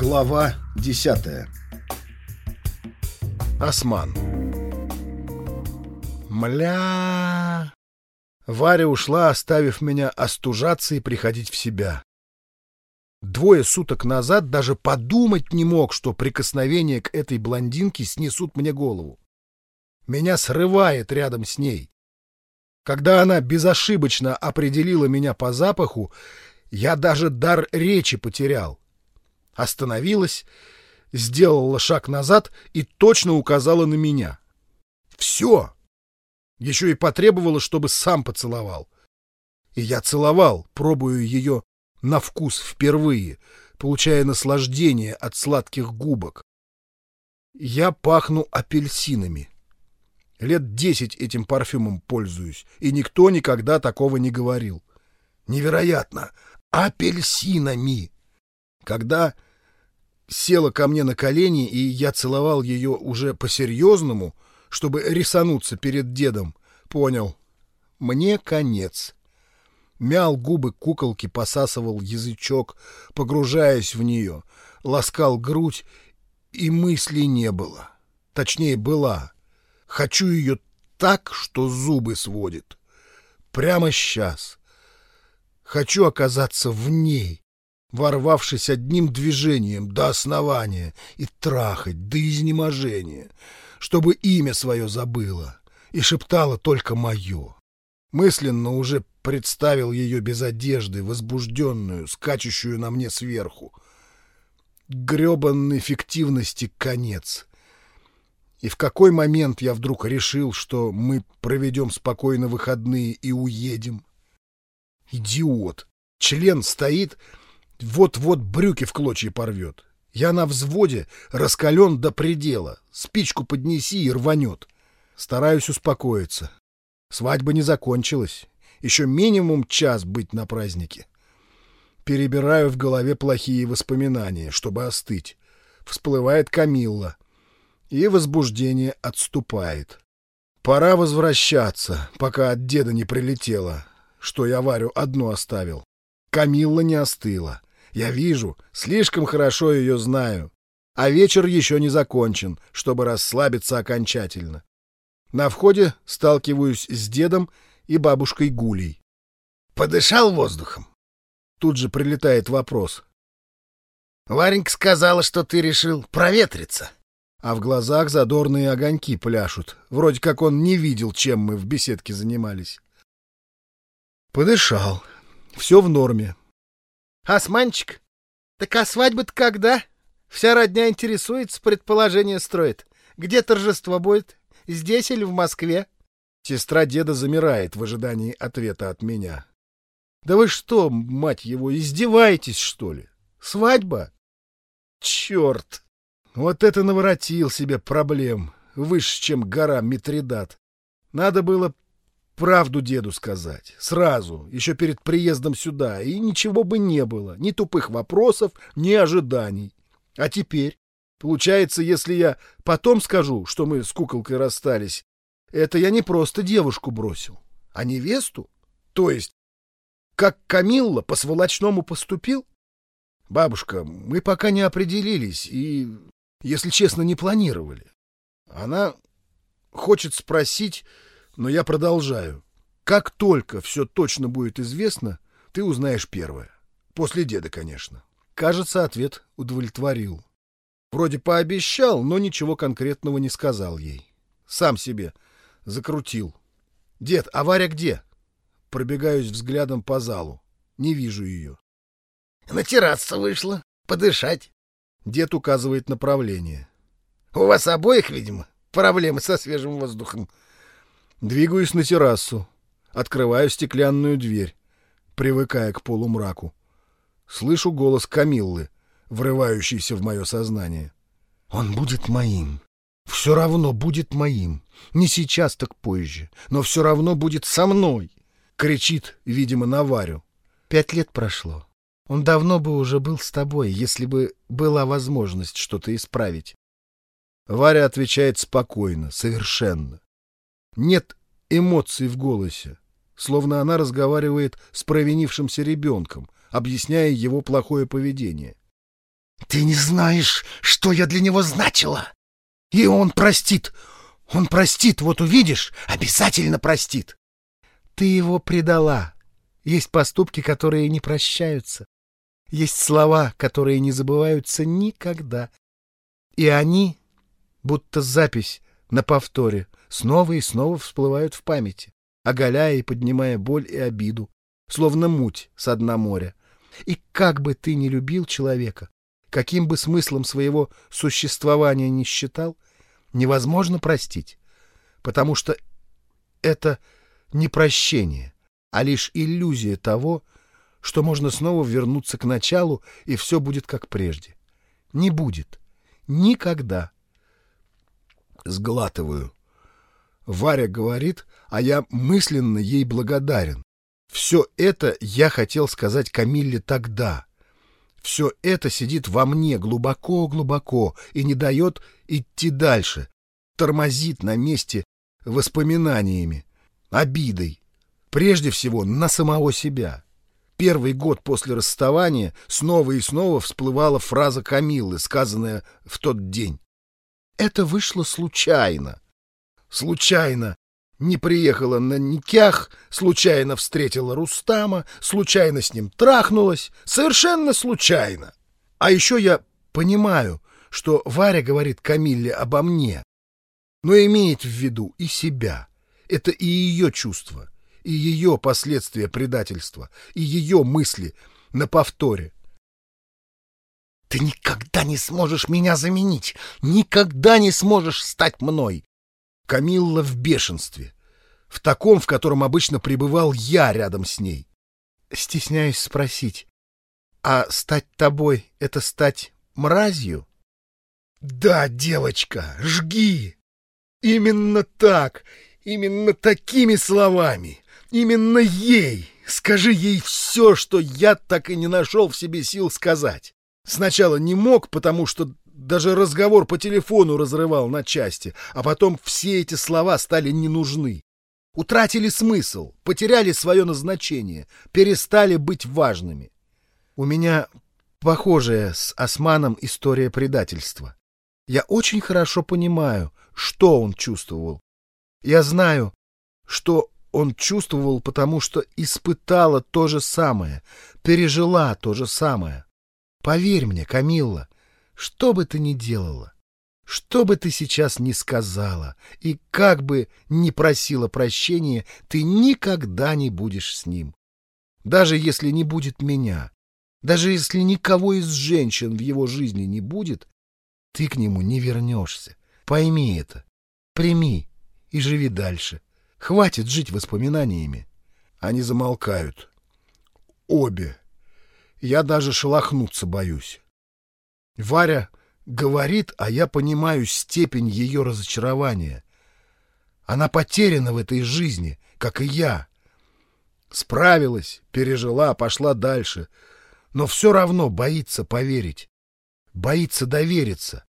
Глава десятая Осман Мля... Варя ушла, оставив меня остужаться и приходить в себя. Двое суток назад даже подумать не мог, что прикосновения к этой блондинке снесут мне голову. Меня срывает рядом с ней. Когда она безошибочно определила меня по запаху, я даже дар речи потерял. Остановилась, сделала шаг назад и точно указала на меня. Все! Еще и потребовала, чтобы сам поцеловал. И я целовал, пробую ее на вкус впервые, получая наслаждение от сладких губок. Я пахну апельсинами. Лет десять этим парфюмом пользуюсь, и никто никогда такого не говорил. Невероятно! Апельсинами! Когда села ко мне на колени, и я целовал ее уже по-серьезному, чтобы рисануться перед дедом, понял. Мне конец. Мял губы куколки, посасывал язычок, погружаясь в нее, ласкал грудь, и мысли не было. Точнее, была. Хочу ее так, что зубы сводит. Прямо сейчас. Хочу оказаться в ней, ворвавшись одним движением до основания и трахать до изнеможения, чтобы имя свое забыла и шептала только мое. Мысленно уже представил ее без одежды, возбужденную, скачущую на мне сверху. Гребанной фиктивности конец. И в какой момент я вдруг решил, что мы проведем спокойно выходные и уедем? Идиот! Член стоит вот-вот брюки в клочья порвет. Я на взводе, раскален до предела. Спичку поднеси и рванет. Стараюсь успокоиться. Свадьба не закончилась. Еще минимум час быть на празднике. Перебираю в голове плохие воспоминания, чтобы остыть. Всплывает Камилла. И возбуждение отступает. Пора возвращаться, пока от деда не прилетело, что я Варю одну оставил. Камилла не остыла. Я вижу, слишком хорошо ее знаю. А вечер еще не закончен, чтобы расслабиться окончательно. На входе сталкиваюсь с дедом и бабушкой Гулей. «Подышал воздухом?» Тут же прилетает вопрос. «Варенька сказала, что ты решил проветриться». А в глазах задорные огоньки пляшут. Вроде как он не видел, чем мы в беседке занимались. Подышал. Все в норме. Османчик, так а свадьба-то когда? Вся родня интересуется, предположение строит. Где торжество будет? Здесь или в Москве? Сестра деда замирает в ожидании ответа от меня. Да вы что, мать его, издеваетесь, что ли? Свадьба? Черт! Вот это наворотил себе проблем, выше, чем гора Митридат. Надо было правду деду сказать. Сразу, еще перед приездом сюда. И ничего бы не было. Ни тупых вопросов, ни ожиданий. А теперь? Получается, если я потом скажу, что мы с куколкой расстались, это я не просто девушку бросил, а невесту? То есть, как Камилла по-сволочному поступил? Бабушка, мы пока не определились и, если честно, не планировали. Она хочет спросить но я продолжаю. Как только все точно будет известно, ты узнаешь первое. После деда, конечно. Кажется, ответ удовлетворил. Вроде пообещал, но ничего конкретного не сказал ей. Сам себе закрутил. «Дед, а Варя где?» Пробегаюсь взглядом по залу. Не вижу ее. «На террасу вышла. Подышать». Дед указывает направление. «У вас обоих, видимо, проблемы со свежим воздухом. Двигаюсь на террасу. Открываю стеклянную дверь, привыкая к полумраку. Слышу голос Камиллы, врывающийся в мое сознание. «Он будет моим. Все равно будет моим. Не сейчас, так позже. Но все равно будет со мной!» Кричит, видимо, на Варю. «Пять лет прошло. Он давно бы уже был с тобой, если бы была возможность что-то исправить». Варя отвечает спокойно, совершенно. Нет эмоций в голосе, словно она разговаривает с провинившимся ребенком, объясняя его плохое поведение. Ты не знаешь, что я для него значила. И он простит. Он простит, вот увидишь, обязательно простит. Ты его предала. Есть поступки, которые не прощаются. Есть слова, которые не забываются никогда. И они, будто запись на повторе, снова и снова всплывают в памяти, оголяя и поднимая боль и обиду, словно муть с дна моря. И как бы ты ни любил человека, каким бы смыслом своего существования ни считал, невозможно простить, потому что это не прощение, а лишь иллюзия того, что можно снова вернуться к началу, и все будет как прежде. Не будет. Никогда. Сглатываю. Варя говорит, а я мысленно ей благодарен. Все это я хотел сказать Камилле тогда. Все это сидит во мне глубоко-глубоко и не дает идти дальше, тормозит на месте воспоминаниями, обидой, прежде всего на самого себя. Первый год после расставания снова и снова всплывала фраза Камиллы, сказанная в тот день. Это вышло случайно. Случайно не приехала на Никях, случайно встретила Рустама, случайно с ним трахнулась, совершенно случайно. А еще я понимаю, что Варя говорит Камилле обо мне, но имеет в виду и себя. Это и ее чувства, и ее последствия предательства, и ее мысли на повторе. Ты никогда не сможешь меня заменить, никогда не сможешь стать мной. Камилла в бешенстве, в таком, в котором обычно пребывал я рядом с ней. Стесняюсь спросить, а стать тобой — это стать мразью? Да, девочка, жги! Именно так, именно такими словами, именно ей. Скажи ей все, что я так и не нашел в себе сил сказать. Сначала не мог, потому что даже разговор по телефону разрывал на части, а потом все эти слова стали не нужны. Утратили смысл, потеряли свое назначение, перестали быть важными. У меня похожая с Османом история предательства. Я очень хорошо понимаю, что он чувствовал. Я знаю, что он чувствовал, потому что испытала то же самое, пережила то же самое. Поверь мне, Камилла, что бы ты ни делала, что бы ты сейчас ни сказала и как бы ни просила прощения, ты никогда не будешь с ним. Даже если не будет меня, даже если никого из женщин в его жизни не будет, ты к нему не вернешься. Пойми это, прими и живи дальше. Хватит жить воспоминаниями. Они замолкают. Обе. Я даже шелохнуться боюсь. Варя говорит, а я понимаю степень ее разочарования. Она потеряна в этой жизни, как и я. Справилась, пережила, пошла дальше, но все равно боится поверить, боится довериться,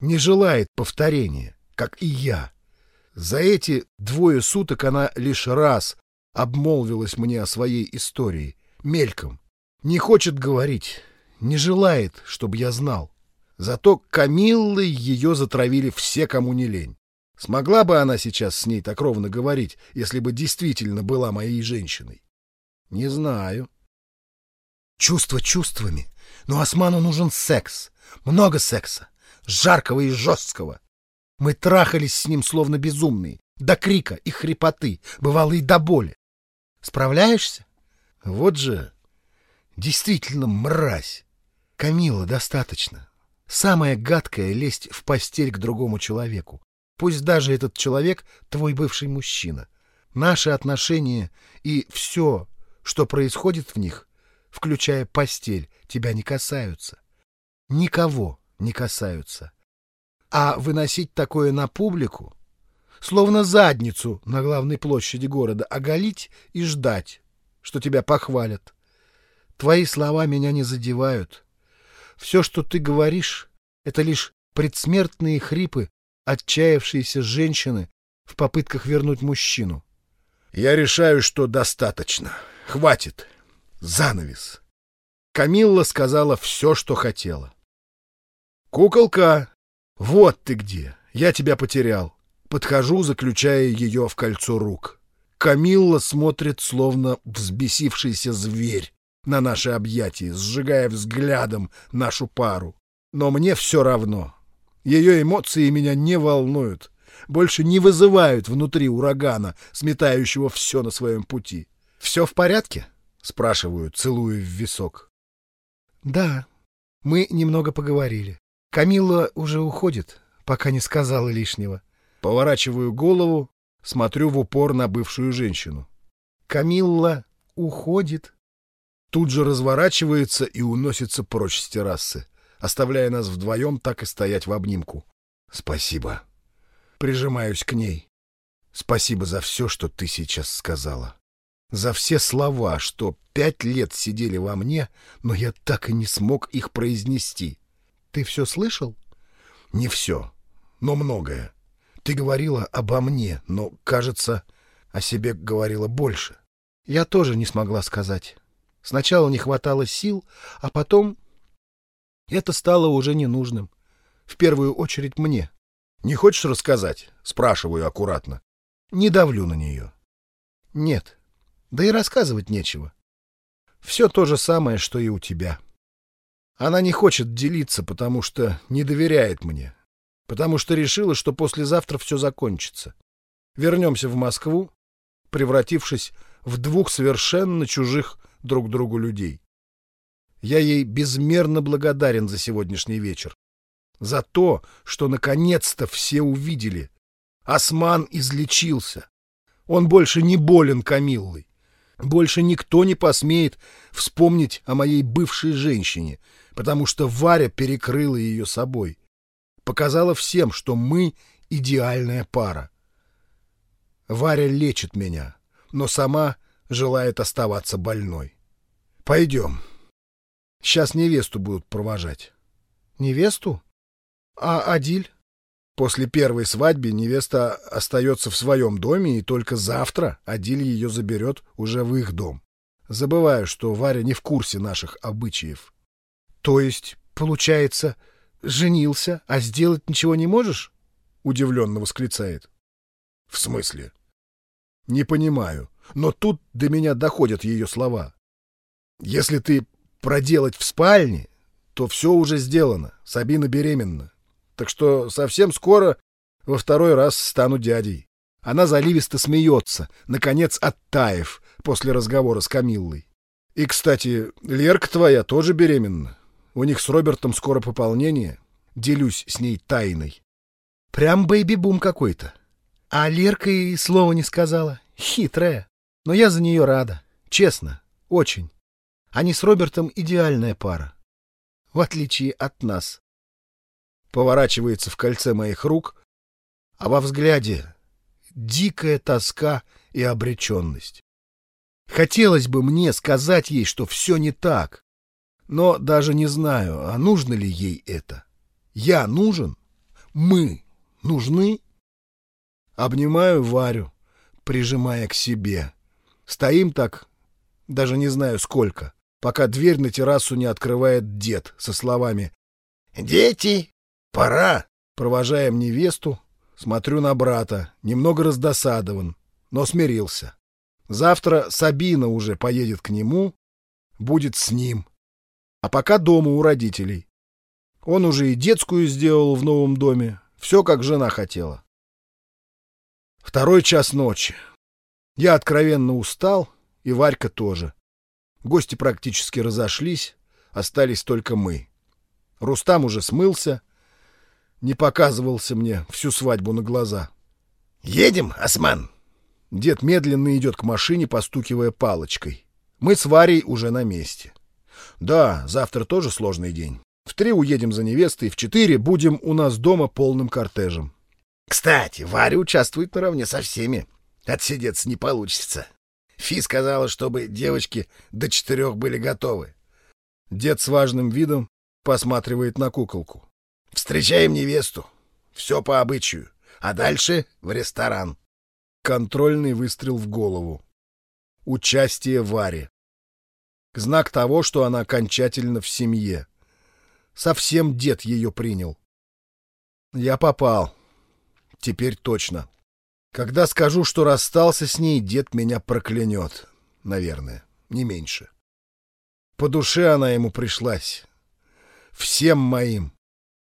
не желает повторения, как и я. За эти двое суток она лишь раз обмолвилась мне о своей истории, мельком. Не хочет говорить, не желает, чтобы я знал. Зато Камиллой ее затравили все, кому не лень. Смогла бы она сейчас с ней так ровно говорить, если бы действительно была моей женщиной? Не знаю. Чувства чувствами, но Осману нужен секс, много секса, жаркого и жесткого. Мы трахались с ним словно безумные, до крика и хрипоты, бывало и до боли. Справляешься? Вот же, действительно мразь. Камила, достаточно. Самое гадкое — лезть в постель к другому человеку. Пусть даже этот человек — твой бывший мужчина. Наши отношения и все, что происходит в них, включая постель, тебя не касаются. Никого не касаются. А выносить такое на публику, словно задницу на главной площади города, оголить и ждать, что тебя похвалят. Твои слова меня не задевают. Все, что ты говоришь, это лишь предсмертные хрипы отчаявшейся женщины в попытках вернуть мужчину. Я решаю, что достаточно. Хватит. Занавес. Камилла сказала все, что хотела. Куколка, вот ты где. Я тебя потерял. Подхожу, заключая ее в кольцо рук. Камилла смотрит, словно взбесившийся зверь, на наши объятия, сжигая взглядом нашу пару. Но мне все равно. Ее эмоции меня не волнуют, больше не вызывают внутри урагана, сметающего все на своем пути. «Все в порядке?» — спрашиваю, целуя в висок. «Да, мы немного поговорили. Камилла уже уходит, пока не сказала лишнего». Поворачиваю голову, смотрю в упор на бывшую женщину. «Камилла уходит?» Тут же разворачивается и уносится прочь с террасы, оставляя нас вдвоем так и стоять в обнимку. «Спасибо». Прижимаюсь к ней. «Спасибо за все, что ты сейчас сказала» за все слова, что пять лет сидели во мне, но я так и не смог их произнести. Ты все слышал? Не все, но многое. Ты говорила обо мне, но, кажется, о себе говорила больше. Я тоже не смогла сказать. Сначала не хватало сил, а потом это стало уже ненужным. В первую очередь мне. Не хочешь рассказать? Спрашиваю аккуратно. Не давлю на нее. Нет, да и рассказывать нечего. Все то же самое, что и у тебя. Она не хочет делиться, потому что не доверяет мне. Потому что решила, что послезавтра все закончится. Вернемся в Москву, превратившись в двух совершенно чужих друг другу людей. Я ей безмерно благодарен за сегодняшний вечер. За то, что наконец-то все увидели. Осман излечился. Он больше не болен Камиллой. Больше никто не посмеет вспомнить о моей бывшей женщине, потому что Варя перекрыла ее собой. Показала всем, что мы идеальная пара. Варя лечит меня, но сама желает оставаться больной. Пойдем. Сейчас невесту будут провожать. Невесту? А Адиль? После первой свадьбы невеста остается в своем доме, и только завтра Адиль ее заберет уже в их дом. Забываю, что Варя не в курсе наших обычаев. То есть, получается, женился, а сделать ничего не можешь? Удивленно восклицает. В смысле? Не понимаю, но тут до меня доходят ее слова. Если ты проделать в спальне, то все уже сделано. Сабина беременна так что совсем скоро во второй раз стану дядей. Она заливисто смеется, наконец оттаив после разговора с Камиллой. И, кстати, Лерка твоя тоже беременна. У них с Робертом скоро пополнение. Делюсь с ней тайной. Прям бэйби-бум какой-то. А Лерка и слова не сказала. Хитрая. Но я за нее рада. Честно. Очень. Они с Робертом идеальная пара. В отличие от нас поворачивается в кольце моих рук, а во взгляде дикая тоска и обреченность. Хотелось бы мне сказать ей, что все не так, но даже не знаю, а нужно ли ей это. Я нужен? Мы нужны? Обнимаю Варю, прижимая к себе. Стоим так, даже не знаю сколько, пока дверь на террасу не открывает дед со словами «Дети, Пора. Провожаем невесту, смотрю на брата, немного раздосадован, но смирился. Завтра Сабина уже поедет к нему, будет с ним. А пока дома у родителей. Он уже и детскую сделал в новом доме, все как жена хотела. Второй час ночи. Я откровенно устал, и Варька тоже. Гости практически разошлись, остались только мы. Рустам уже смылся, не показывался мне всю свадьбу на глаза. «Едем, Осман!» Дед медленно идет к машине, постукивая палочкой. Мы с Варей уже на месте. Да, завтра тоже сложный день. В три уедем за невестой, в четыре будем у нас дома полным кортежем. Кстати, Варя участвует наравне со всеми. Отсидеться не получится. Фи сказала, чтобы девочки до четырех были готовы. Дед с важным видом посматривает на куколку. Встречаем невесту. Все по обычаю. А дальше в ресторан. Контрольный выстрел в голову. Участие Вари. Знак того, что она окончательно в семье. совсем дед ее принял. Я попал. Теперь точно. Когда скажу, что расстался с ней, дед меня проклянет. Наверное, не меньше. По душе она ему пришлась. Всем моим.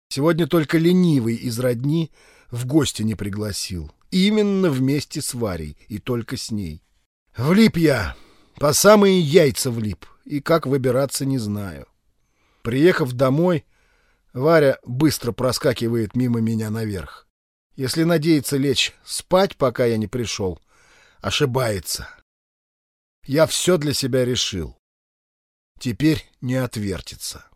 Сегодня только ленивый из родни в гости не пригласил. Именно вместе с Варей и только с ней. Влип я, по самые яйца влип, и как выбираться не знаю. Приехав домой, Варя быстро проскакивает мимо меня наверх. Если надеется лечь спать, пока я не пришел, ошибается. Я все для себя решил. Теперь не отвертится.